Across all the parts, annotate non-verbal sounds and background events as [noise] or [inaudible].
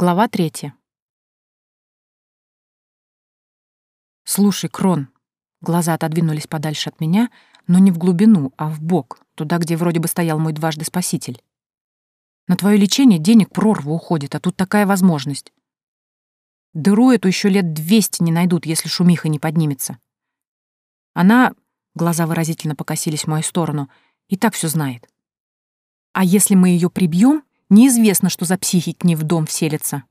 Глава третья. «Слушай, Крон». Глаза отодвинулись подальше от меня, но не в глубину, а в бок, туда, где вроде бы стоял мой дважды спаситель. На твое лечение денег прорва уходит, а тут такая возможность. Дыру эту еще лет двести не найдут, если шумиха не поднимется. Она, глаза выразительно покосились в мою сторону, и так все знает. А если мы ее прибьем, неизвестно, что за психи к ней в дом вселится.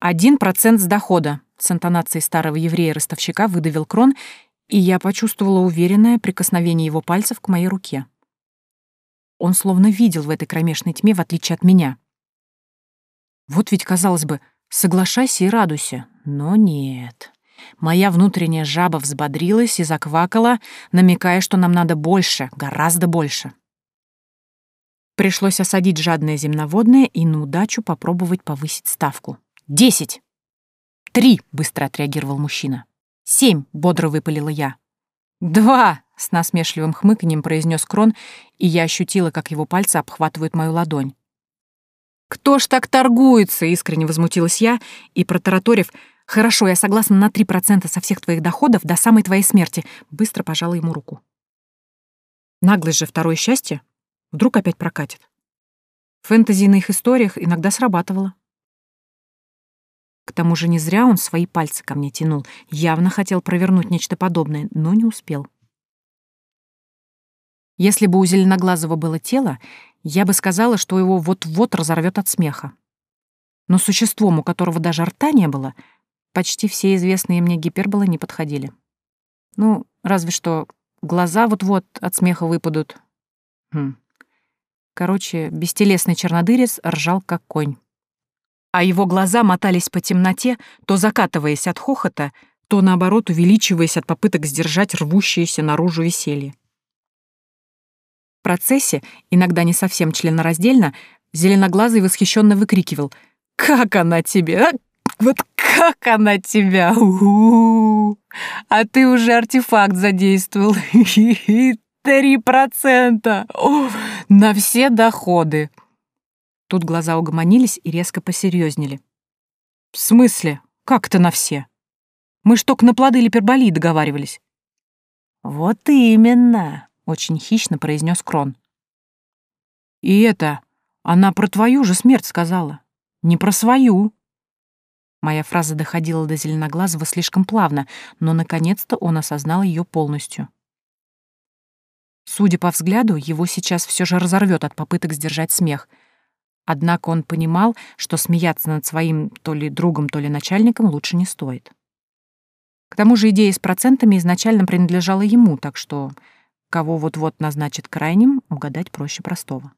«Один процент с дохода», — с интонацией старого еврея-ростовщика выдавил Крон, и я почувствовала уверенное прикосновение его пальцев к моей руке. Он словно видел в этой кромешной тьме, в отличие от меня. Вот ведь, казалось бы, соглашайся и радуйся, но нет. Моя внутренняя жаба взбодрилась и заквакала, намекая, что нам надо больше, гораздо больше. Пришлось осадить жадное земноводное и на удачу попробовать повысить ставку. «Десять!» «Три!» — быстро отреагировал мужчина. «Семь!» — бодро выпалила я. «Два!» — с насмешливым хмыканьем произнес Крон, и я ощутила, как его пальцы обхватывают мою ладонь. «Кто ж так торгуется?» — искренне возмутилась я, и, протараторив, «Хорошо, я согласна на три процента со всех твоих доходов до самой твоей смерти», быстро пожала ему руку. Наглость же второе счастье. Вдруг опять прокатит. Фэнтези на их историях иногда срабатывало. К тому же не зря он свои пальцы ко мне тянул, явно хотел провернуть нечто подобное, но не успел. Если бы у Зеленоглазого было тело, я бы сказала, что его вот-вот разорвет от смеха. Но существом, у которого даже рта не было, почти все известные мне гиперболы не подходили. Ну, разве что глаза вот-вот от смеха выпадут. Хм. Короче, бестелесный чернодырец ржал как конь. А его глаза мотались по темноте, то закатываясь от хохота, то, наоборот, увеличиваясь от попыток сдержать рвущееся наружу веселье. В процессе, иногда не совсем членораздельно, зеленоглазый восхищенно выкрикивал «Как она тебе? А? Вот как она тебя? У -у -у. А ты уже артефакт задействовал. [laughs] Три процента! На все доходы!» Тут глаза угомонились и резко посерьезнели. «В смысле? Как это на все? Мы ж только на плоды липерболии договаривались». «Вот именно!» — очень хищно произнес Крон. «И это, она про твою же смерть сказала, не про свою». Моя фраза доходила до Зеленоглазого слишком плавно, но наконец-то он осознал ее полностью. Судя по взгляду, его сейчас все же разорвет от попыток сдержать смех. Однако он понимал, что смеяться над своим то ли другом, то ли начальником лучше не стоит. К тому же идея с процентами изначально принадлежала ему, так что кого вот-вот назначит крайним, угадать проще простого.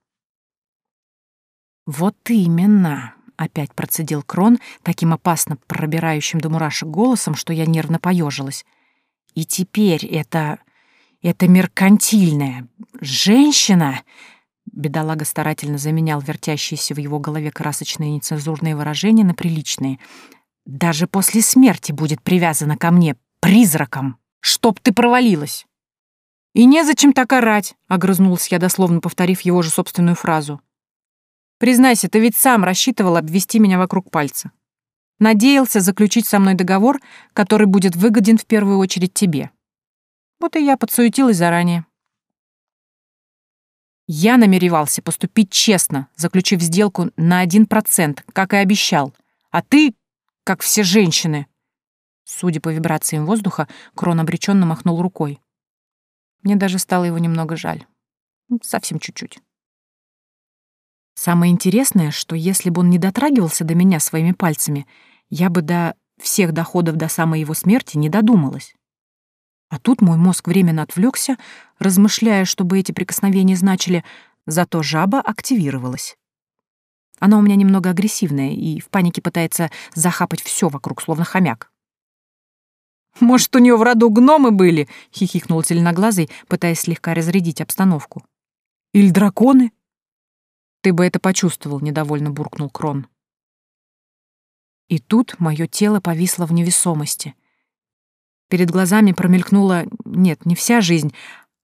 «Вот именно!» Опять процедил Крон таким опасно пробирающим до мурашек голосом, что я нервно поежилась. И теперь это... это меркантильная женщина... Бедолага старательно заменял вертящиеся в его голове красочные нецензурные выражения на приличные. «Даже после смерти будет привязана ко мне призраком, чтоб ты провалилась!» «И незачем так орать!» — огрызнулась я, дословно повторив его же собственную фразу. Признайся, ты ведь сам рассчитывал обвести меня вокруг пальца. Надеялся заключить со мной договор, который будет выгоден в первую очередь тебе. Вот и я подсуетилась заранее. Я намеревался поступить честно, заключив сделку на один процент, как и обещал. А ты, как все женщины... Судя по вибрациям воздуха, Крон обреченно махнул рукой. Мне даже стало его немного жаль. Совсем чуть-чуть. Самое интересное, что если бы он не дотрагивался до меня своими пальцами, я бы до всех доходов до самой его смерти не додумалась. А тут мой мозг временно отвлекся, размышляя, чтобы эти прикосновения значили, зато жаба активировалась. Она у меня немного агрессивная и в панике пытается захапать все вокруг, словно хомяк. «Может, у нее в роду гномы были?» — хихикнул зеленоглазый, пытаясь слегка разрядить обстановку. «Или драконы?» Ты бы это почувствовал, недовольно буркнул Крон. И тут мое тело повисло в невесомости. Перед глазами промелькнула, нет, не вся жизнь,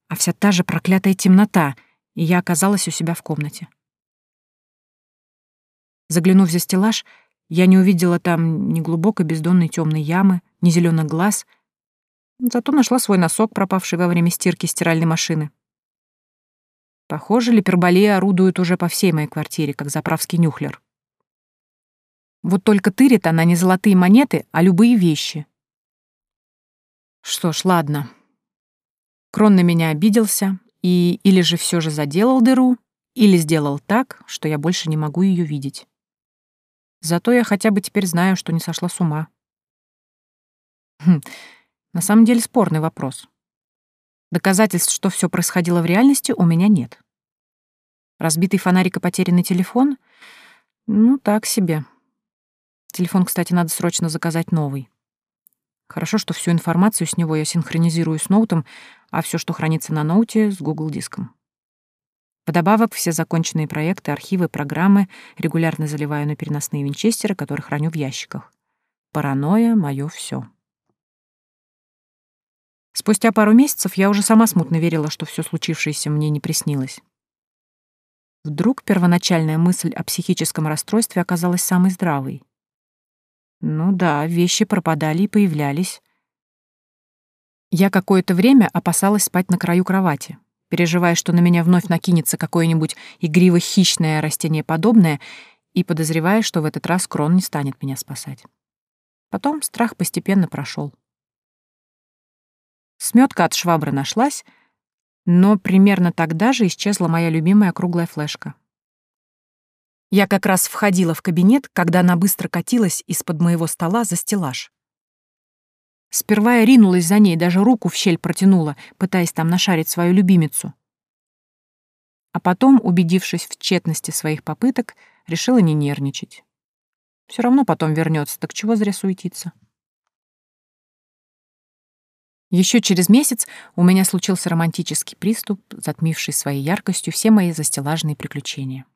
а вся та же проклятая темнота, и я оказалась у себя в комнате. Заглянув за стеллаж, я не увидела там ни глубокой бездонной темной ямы, ни зеленых глаз, зато нашла свой носок, пропавший во время стирки стиральной машины. Похоже, липерболия орудует уже по всей моей квартире, как заправский нюхлер. Вот только тырит она не золотые монеты, а любые вещи. Что ж, ладно. Крон на меня обиделся и или же все же заделал дыру, или сделал так, что я больше не могу ее видеть. Зато я хотя бы теперь знаю, что не сошла с ума. Хм, на самом деле спорный вопрос. Доказательств, что все происходило в реальности, у меня нет. Разбитый фонарик и потерянный телефон? Ну, так себе. Телефон, кстати, надо срочно заказать новый. Хорошо, что всю информацию с него я синхронизирую с ноутом, а все, что хранится на ноуте, с Google диском. Вдобавок, все законченные проекты, архивы, программы регулярно заливаю на переносные винчестеры, которые храню в ящиках. Паранойя — моё всё. Спустя пару месяцев я уже сама смутно верила, что все случившееся мне не приснилось. Вдруг первоначальная мысль о психическом расстройстве оказалась самой здравой. Ну да, вещи пропадали и появлялись. Я какое-то время опасалась спать на краю кровати, переживая, что на меня вновь накинется какое-нибудь игриво-хищное растение подобное, и подозревая, что в этот раз Крон не станет меня спасать. Потом страх постепенно прошел. Сметка от швабры нашлась, но примерно тогда же исчезла моя любимая круглая флешка. Я как раз входила в кабинет, когда она быстро катилась из-под моего стола за стеллаж. Сперва я ринулась за ней, даже руку в щель протянула, пытаясь там нашарить свою любимицу. А потом, убедившись в тщетности своих попыток, решила не нервничать. Все равно потом вернется, так чего зря суетиться. Еще через месяц у меня случился романтический приступ, затмивший своей яркостью все мои застеллажные приключения.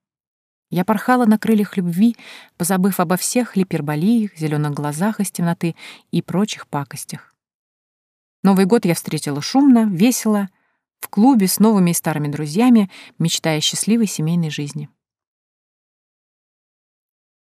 Я порхала на крыльях любви, позабыв обо всех липерболиях, зеленых глазах из темноты и прочих пакостях. Новый год я встретила шумно, весело, в клубе с новыми и старыми друзьями, мечтая о счастливой семейной жизни.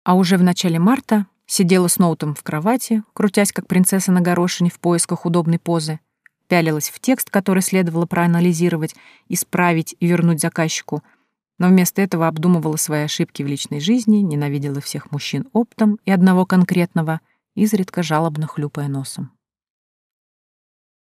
А уже в начале марта сидела с ноутом в кровати, крутясь как принцесса на горошине в поисках удобной позы, пялилась в текст, который следовало проанализировать, исправить и вернуть заказчику — но вместо этого обдумывала свои ошибки в личной жизни, ненавидела всех мужчин оптом и одного конкретного, изредка жалобно хлюпая носом.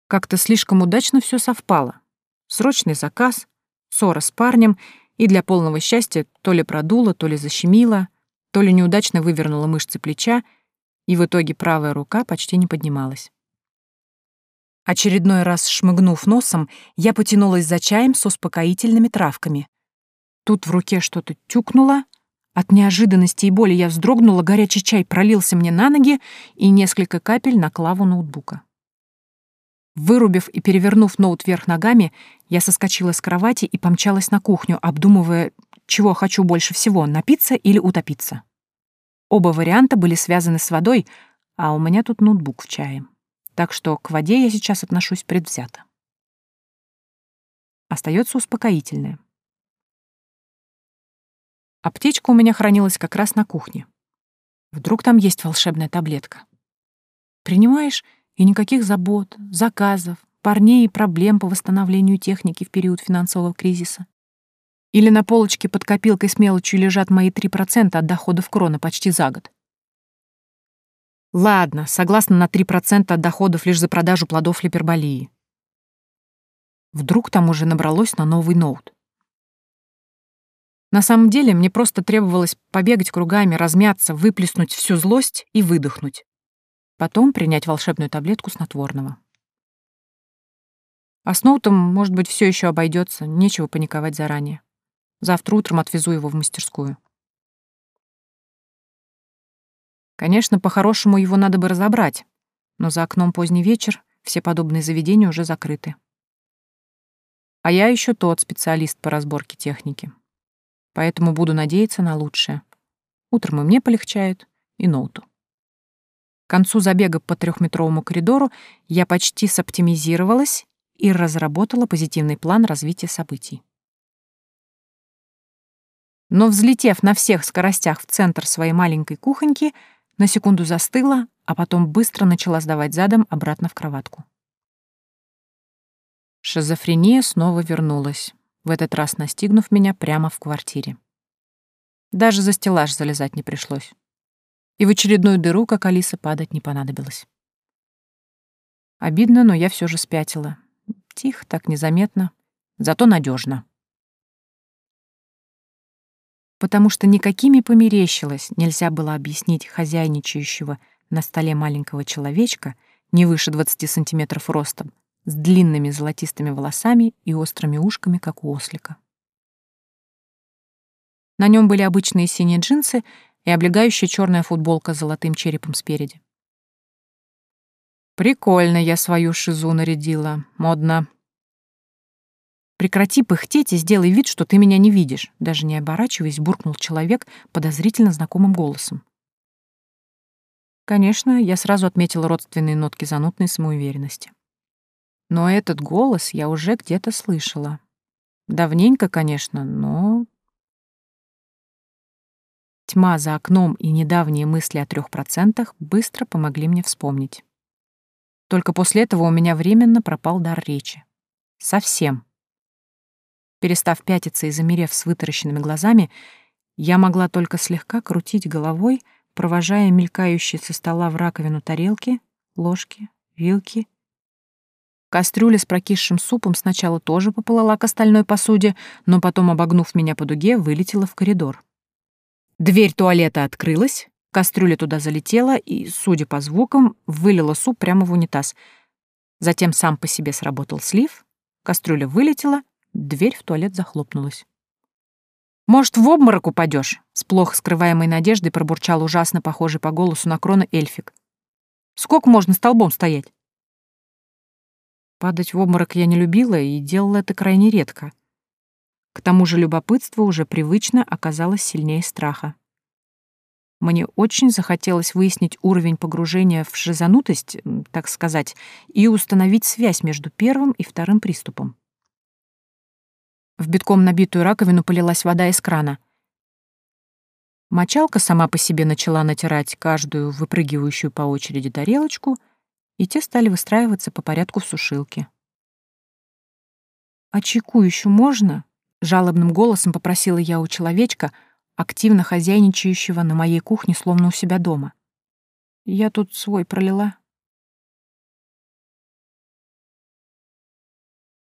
Как-то слишком удачно все совпало. Срочный заказ, ссора с парнем, и для полного счастья то ли продуло, то ли защемило, то ли неудачно вывернула мышцы плеча, и в итоге правая рука почти не поднималась. Очередной раз шмыгнув носом, я потянулась за чаем с успокоительными травками, Тут в руке что-то тюкнуло. От неожиданности и боли я вздрогнула, горячий чай пролился мне на ноги и несколько капель на клаву ноутбука. Вырубив и перевернув ноут вверх ногами, я соскочила с кровати и помчалась на кухню, обдумывая, чего хочу больше всего — напиться или утопиться. Оба варианта были связаны с водой, а у меня тут ноутбук в чае. Так что к воде я сейчас отношусь предвзято. Остается успокоительное. Аптечка у меня хранилась как раз на кухне. Вдруг там есть волшебная таблетка. Принимаешь, и никаких забот, заказов, парней и проблем по восстановлению техники в период финансового кризиса. Или на полочке под копилкой с мелочью лежат мои 3% от доходов крона почти за год. Ладно, согласна на 3% от доходов лишь за продажу плодов липерболии. Вдруг там уже набралось на новый ноут. На самом деле мне просто требовалось побегать кругами, размяться, выплеснуть всю злость и выдохнуть. Потом принять волшебную таблетку снотворного. А с Ноутом, может быть, все еще обойдется, нечего паниковать заранее. Завтра утром отвезу его в мастерскую. Конечно, по-хорошему его надо бы разобрать, но за окном поздний вечер, все подобные заведения уже закрыты. А я еще тот специалист по разборке техники поэтому буду надеяться на лучшее. Утром и мне полегчает, и ноуту. К концу забега по трехметровому коридору я почти соптимизировалась и разработала позитивный план развития событий. но, взлетев на всех скоростях в центр своей маленькой кухоньки, на секунду застыла, а потом быстро начала сдавать задом обратно в кроватку. Шизофрения снова вернулась, в этот раз настигнув меня прямо в квартире. Даже за стеллаж залезать не пришлось. И в очередную дыру, как Алиса, падать не понадобилось. Обидно, но я все же спятила. Тихо, так незаметно, зато надежно. Потому что никакими померещилось нельзя было объяснить хозяйничающего на столе маленького человечка, не выше 20 сантиметров ростом, с длинными золотистыми волосами и острыми ушками, как у ослика. На нем были обычные синие джинсы и облегающая черная футболка с золотым черепом спереди. «Прикольно я свою шизу нарядила. Модно». «Прекрати пыхтеть и сделай вид, что ты меня не видишь», даже не оборачиваясь, буркнул человек подозрительно знакомым голосом. Конечно, я сразу отметила родственные нотки занудной самоуверенности. Но этот голос я уже где-то слышала. Давненько, конечно, но Тьма за окном и недавние мысли о трех процентах быстро помогли мне вспомнить. Только после этого у меня временно пропал дар речи. Совсем. Перестав пятиться и замерев с вытаращенными глазами, я могла только слегка крутить головой, провожая мелькающие со стола в раковину тарелки, ложки, вилки. Кастрюля с прокисшим супом сначала тоже поплыла к остальной посуде, но потом, обогнув меня по дуге, вылетела в коридор. Дверь туалета открылась, кастрюля туда залетела и, судя по звукам, вылила суп прямо в унитаз. Затем сам по себе сработал слив, кастрюля вылетела, дверь в туалет захлопнулась. «Может, в обморок упадешь? с плохо скрываемой надеждой пробурчал ужасно похожий по голосу на крона эльфик. «Сколько можно столбом стоять?» Падать в обморок я не любила и делала это крайне редко. К тому же любопытство уже привычно оказалось сильнее страха. Мне очень захотелось выяснить уровень погружения в шизанутость, так сказать, и установить связь между первым и вторым приступом. В битком набитую раковину полилась вода из крана. Мочалка сама по себе начала натирать каждую выпрыгивающую по очереди тарелочку, и те стали выстраиваться по порядку в сушилке. «А чайку еще можно?» Жалобным голосом попросила я у человечка, активно хозяйничающего на моей кухне, словно у себя дома. Я тут свой пролила.